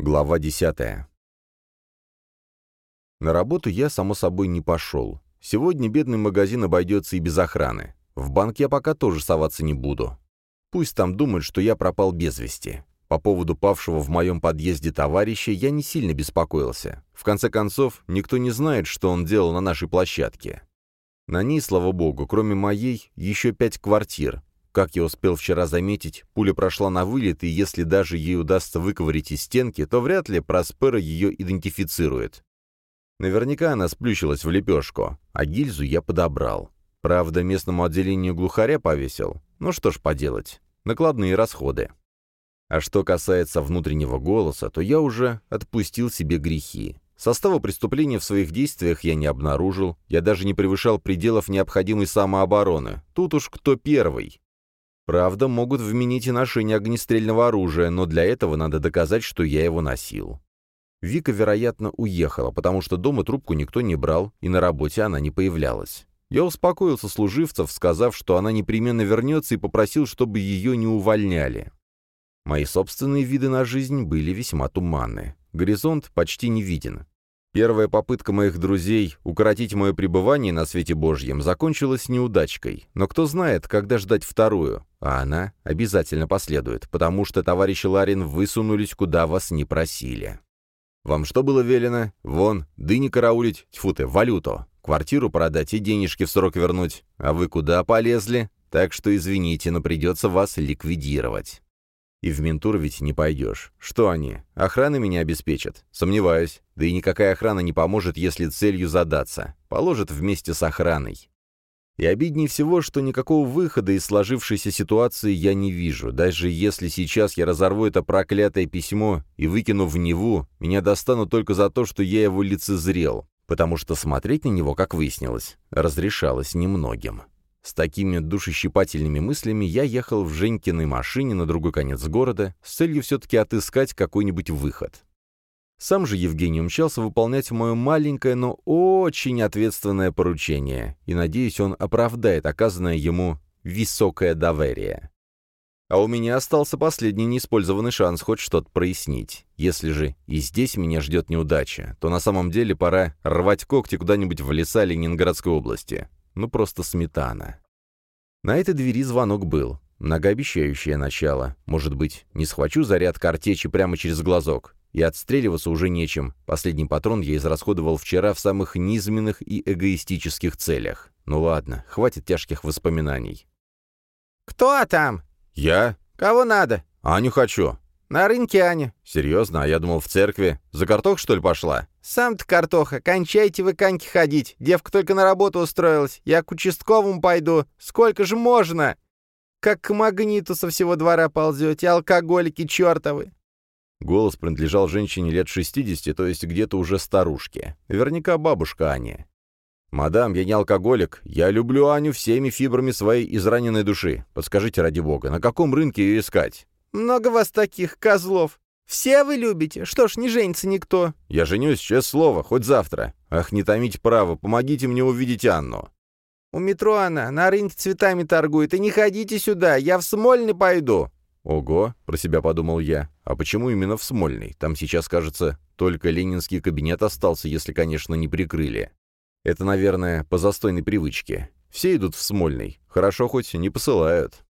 Глава десятая. На работу я, само собой, не пошел. Сегодня бедный магазин обойдется и без охраны. В банк я пока тоже соваться не буду. Пусть там думают, что я пропал без вести. По поводу павшего в моем подъезде товарища я не сильно беспокоился. В конце концов, никто не знает, что он делал на нашей площадке. На ней, слава богу, кроме моей, еще пять квартир, как я успел вчера заметить, пуля прошла на вылет, и если даже ей удастся выковырить из стенки, то вряд ли Проспера ее идентифицирует. Наверняка она сплющилась в лепешку, а гильзу я подобрал. Правда, местному отделению глухаря повесил. Ну что ж поделать, накладные расходы. А что касается внутреннего голоса, то я уже отпустил себе грехи. Состава преступления в своих действиях я не обнаружил, я даже не превышал пределов необходимой самообороны. Тут уж кто первый. Правда, могут вменить и ношение огнестрельного оружия, но для этого надо доказать, что я его носил. Вика, вероятно, уехала, потому что дома трубку никто не брал, и на работе она не появлялась. Я успокоил сослуживцев, сказав, что она непременно вернется, и попросил, чтобы ее не увольняли. Мои собственные виды на жизнь были весьма туманны. Горизонт почти не виден. Первая попытка моих друзей укоротить мое пребывание на свете Божьем закончилась неудачкой, но кто знает, когда ждать вторую, а она обязательно последует, потому что, товарищи Ларин, высунулись, куда вас не просили. Вам что было велено? Вон, дыни караулить, тьфу ты, валюту, квартиру продать и денежки в срок вернуть. А вы куда полезли? Так что извините, но придется вас ликвидировать. И в ментур ведь не пойдешь. Что они? Охрана меня обеспечат? Сомневаюсь. Да и никакая охрана не поможет, если целью задаться. Положат вместе с охраной. И обиднее всего, что никакого выхода из сложившейся ситуации я не вижу. Даже если сейчас я разорву это проклятое письмо и выкину в Неву, меня достанут только за то, что я его лицезрел, потому что смотреть на него, как выяснилось, разрешалось немногим. С такими душещипательными мыслями я ехал в Женькиной машине на другой конец города с целью все-таки отыскать какой-нибудь выход. Сам же Евгений умчался выполнять мое маленькое, но очень ответственное поручение, и, надеюсь, он оправдает оказанное ему высокое доверие. А у меня остался последний неиспользованный шанс хоть что-то прояснить. Если же и здесь меня ждет неудача, то на самом деле пора рвать когти куда-нибудь в леса Ленинградской области ну просто сметана. На этой двери звонок был. Многообещающее начало. Может быть, не схвачу заряд картечи прямо через глазок. И отстреливаться уже нечем. Последний патрон я израсходовал вчера в самых низменных и эгоистических целях. Ну ладно, хватит тяжких воспоминаний. «Кто там?» «Я?» «Кого надо?» «Аню хочу». «На рынке, Аня». «Серьезно? А я думал, в церкви. За картох, что ли, пошла?» «Сам-то, картоха, кончайте вы каньки ходить. Девка только на работу устроилась. Я к участковому пойду. Сколько же можно?» «Как к магниту со всего двора ползете, алкоголики чертовы!» Голос принадлежал женщине лет 60, то есть где-то уже старушке. Наверняка бабушка Ани. «Мадам, я не алкоголик. Я люблю Аню всеми фибрами своей израненной души. Подскажите, ради бога, на каком рынке ее искать?» «Много вас таких, козлов. Все вы любите. Что ж, не женится никто». «Я женюсь, честное слово, хоть завтра. Ах, не томите право, помогите мне увидеть Анну». «У метро она, на рынке цветами торгует. И не ходите сюда, я в Смольный пойду». «Ого», — про себя подумал я. «А почему именно в Смольный? Там сейчас, кажется, только ленинский кабинет остался, если, конечно, не прикрыли. Это, наверное, по застойной привычке. Все идут в Смольный. Хорошо хоть не посылают».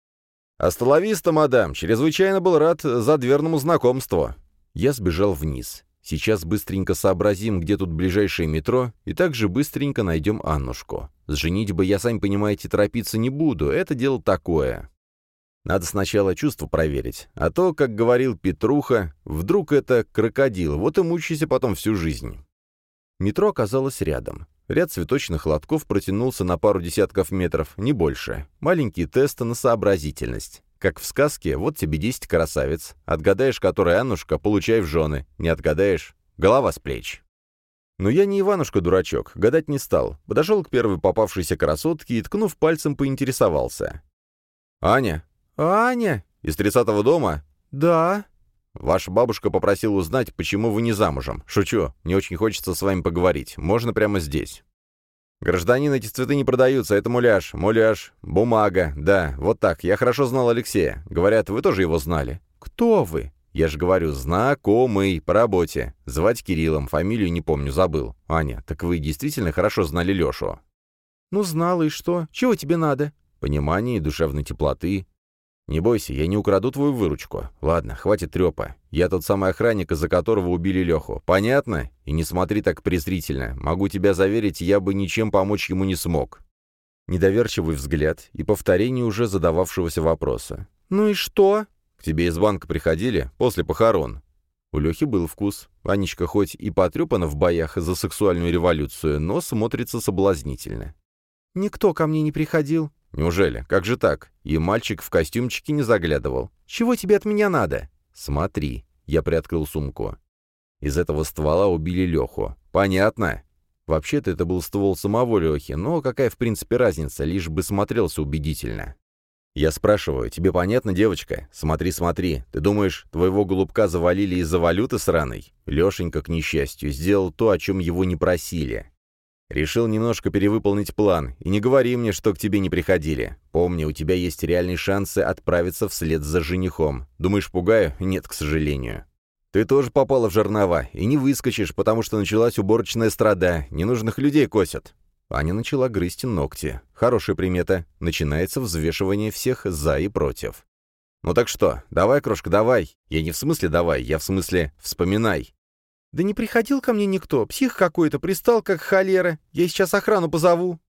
«Астоловиста, мадам, чрезвычайно был рад задверному знакомству». Я сбежал вниз. Сейчас быстренько сообразим, где тут ближайшее метро, и также быстренько найдем Аннушку. С женитьбой я, сами понимаете, торопиться не буду, это дело такое. Надо сначала чувство проверить, а то, как говорил Петруха, вдруг это крокодил, вот и мучайся потом всю жизнь. Метро оказалось рядом. Ряд цветочных лотков протянулся на пару десятков метров, не больше. Маленькие тесты на сообразительность. Как в сказке, вот тебе десять красавиц. Отгадаешь, которая Аннушка, получай в жены. Не отгадаешь — голова с плеч. Но я не Иванушка-дурачок, гадать не стал. Подошел к первой попавшейся красотке и, ткнув пальцем, поинтересовался. «Аня?» «Аня?» «Из тридцатого дома?» «Да». «Ваша бабушка попросила узнать, почему вы не замужем. Шучу, мне очень хочется с вами поговорить. Можно прямо здесь». «Гражданин, эти цветы не продаются, это муляж, муляж, бумага, да, вот так. Я хорошо знал Алексея. Говорят, вы тоже его знали». «Кто вы?» Я же говорю, знакомый, по работе. Звать Кириллом, фамилию не помню, забыл. Аня, так вы действительно хорошо знали Лешу? Ну, знала, и что? Чего тебе надо? Понимание и душевной теплоты. Не бойся, я не украду твою выручку. Ладно, хватит трепа. Я тот самый охранник, из-за которого убили Леху. Понятно? И не смотри так презрительно. Могу тебя заверить, я бы ничем помочь ему не смог. Недоверчивый взгляд и повторение уже задававшегося вопроса. «Ну и что?» «К тебе из банка приходили? После похорон?» У Лехи был вкус. Анечка хоть и потрепана в боях за сексуальную революцию, но смотрится соблазнительно. «Никто ко мне не приходил». «Неужели? Как же так? И мальчик в костюмчике не заглядывал. Чего тебе от меня надо?» «Смотри». Я приоткрыл сумку. Из этого ствола убили Леху. Понятно? Вообще-то это был ствол самого Лехи, но какая в принципе разница, лишь бы смотрелся убедительно. Я спрашиваю, тебе понятно, девочка? Смотри, смотри. Ты думаешь, твоего голубка завалили из-за валюты сраной? Лешенька, к несчастью, сделал то, о чем его не просили. Решил немножко перевыполнить план. И не говори мне, что к тебе не приходили. Помни, у тебя есть реальные шансы отправиться вслед за женихом. Думаешь, пугаю? Нет, к сожалению. Ты тоже попала в жернова, и не выскочишь, потому что началась уборочная страда, ненужных людей косят. Аня начала грызть ногти. Хорошая примета. Начинается взвешивание всех «за» и «против». «Ну так что? Давай, крошка, давай. Я не в смысле давай, я в смысле вспоминай». «Да не приходил ко мне никто. Псих какой-то, пристал как холера. Я сейчас охрану позову».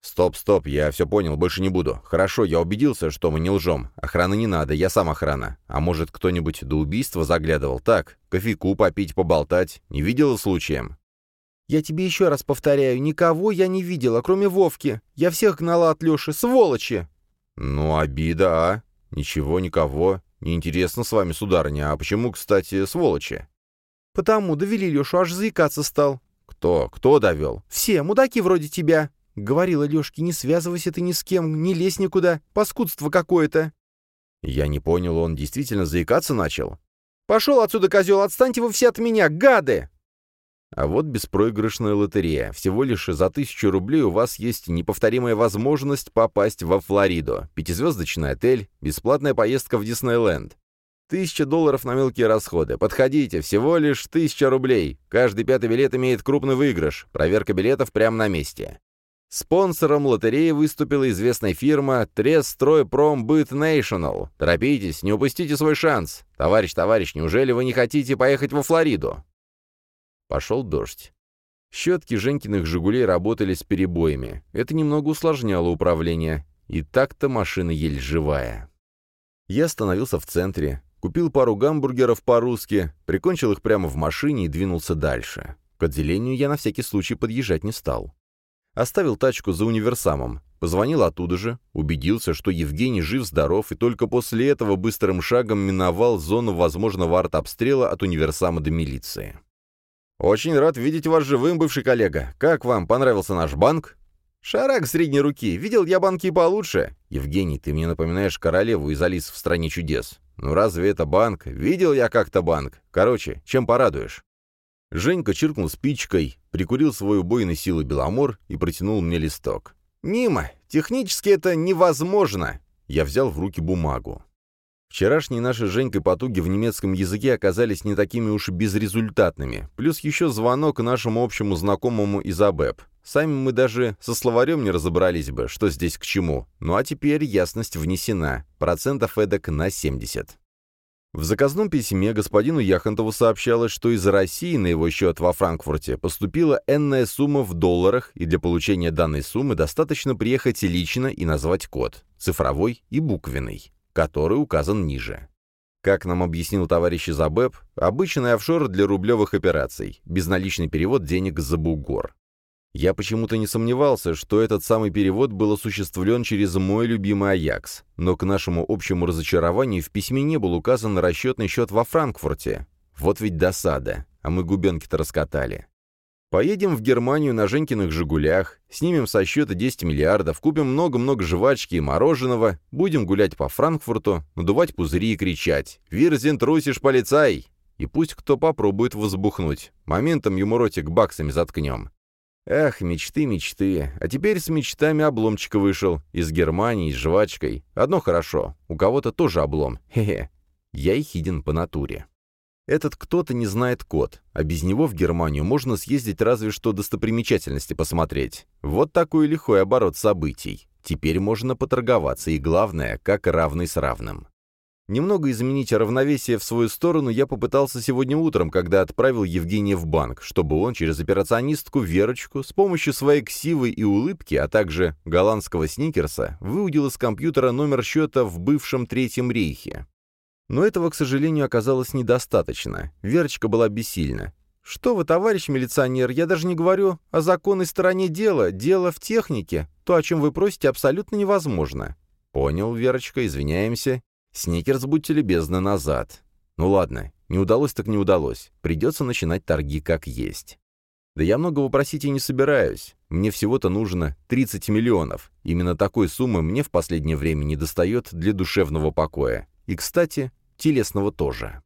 «Стоп, стоп, я все понял, больше не буду. Хорошо, я убедился, что мы не лжем. Охраны не надо, я сам охрана. А может, кто-нибудь до убийства заглядывал? Так, кофейку попить, поболтать. Не видела случаем?» «Я тебе еще раз повторяю, никого я не видела, кроме Вовки. Я всех гнала от Леши, сволочи!» «Ну, обида, а? Ничего, никого. Неинтересно с вами, сударыня. А почему, кстати, сволочи?» «Потому довели Лешу, аж заикаться стал». «Кто? Кто довел?» «Все, мудаки вроде тебя». Говорила Лешке, не связывайся ты ни с кем, не лезь никуда, паскудство какое-то. Я не понял, он действительно заикаться начал? «Пошел отсюда, козел, отстаньте вы все от меня, гады!» А вот беспроигрышная лотерея. Всего лишь за тысячу рублей у вас есть неповторимая возможность попасть во Флориду. Пятизвездочный отель, бесплатная поездка в Диснейленд. Тысяча долларов на мелкие расходы. Подходите, всего лишь тысяча рублей. Каждый пятый билет имеет крупный выигрыш. Проверка билетов прямо на месте. Спонсором лотереи выступила известная фирма Трестройпромбыт National. Торопитесь, не упустите свой шанс. Товарищ, товарищ, неужели вы не хотите поехать во Флориду? Пошел дождь. Щетки Женькиных «Жигулей» работали с перебоями. Это немного усложняло управление. И так-то машина еле живая. Я остановился в центре, купил пару гамбургеров по-русски, прикончил их прямо в машине и двинулся дальше. К отделению я на всякий случай подъезжать не стал. Оставил тачку за универсамом, позвонил оттуда же, убедился, что Евгений жив-здоров, и только после этого быстрым шагом миновал зону возможного артобстрела от универсама до милиции. «Очень рад видеть вас живым, бывший коллега. Как вам понравился наш банк?» «Шарак средней руки. Видел я банки получше». «Евгений, ты мне напоминаешь королеву из Алис в «Стране чудес». «Ну разве это банк? Видел я как-то банк. Короче, чем порадуешь?» Женька чиркнул спичкой, прикурил свой убойной силы Беломор и протянул мне листок. «Нима, технически это невозможно!» Я взял в руки бумагу. Вчерашние наши Женькой потуги в немецком языке оказались не такими уж безрезультатными. Плюс еще звонок нашему общему знакомому из АБЭП. Сами мы даже со словарем не разобрались бы, что здесь к чему. Ну а теперь ясность внесена. Процентов эдак на 70. В заказном письме господину Яхонтову сообщалось, что из России на его счет во Франкфурте поступила энная сумма в долларах, и для получения данной суммы достаточно приехать лично и назвать код, цифровой и буквенный который указан ниже. Как нам объяснил товарищ из АБЭП, обычный офшор для рублевых операций, безналичный перевод денег за бугор. Я почему-то не сомневался, что этот самый перевод был осуществлен через мой любимый Аякс, но к нашему общему разочарованию в письме не был указан расчетный счет во Франкфурте. Вот ведь досада, а мы губенки-то раскатали. Поедем в Германию на Женькиных «Жигулях», снимем со счета 10 миллиардов, купим много-много жвачки и мороженого, будем гулять по Франкфурту, надувать пузыри и кричать «Вирзин, трусишь, полицай!» И пусть кто попробует возбухнуть. Моментом ему ротик баксами заткнем. Эх, мечты, мечты. А теперь с мечтами обломчика вышел. Из Германии, с жвачкой. Одно хорошо. У кого-то тоже облом. Хе-хе. Я ехиден по натуре. Этот кто-то не знает код, а без него в Германию можно съездить разве что достопримечательности посмотреть. Вот такой лихой оборот событий. Теперь можно поторговаться, и главное, как равный с равным. Немного изменить равновесие в свою сторону я попытался сегодня утром, когда отправил Евгения в банк, чтобы он через операционистку Верочку с помощью своей ксивы и улыбки, а также голландского сникерса, выудил из компьютера номер счета в бывшем Третьем рейхе. Но этого, к сожалению, оказалось недостаточно. Верочка была бессильна. «Что вы, товарищ милиционер, я даже не говорю о законной стороне дела. Дело в технике. То, о чем вы просите, абсолютно невозможно». «Понял, Верочка, извиняемся. Сникерс, будьте любезны, назад. Ну ладно, не удалось так не удалось. Придется начинать торги как есть. Да я многого просить и не собираюсь. Мне всего-то нужно 30 миллионов. Именно такой суммы мне в последнее время не достает для душевного покоя. И, кстати, телесного тоже.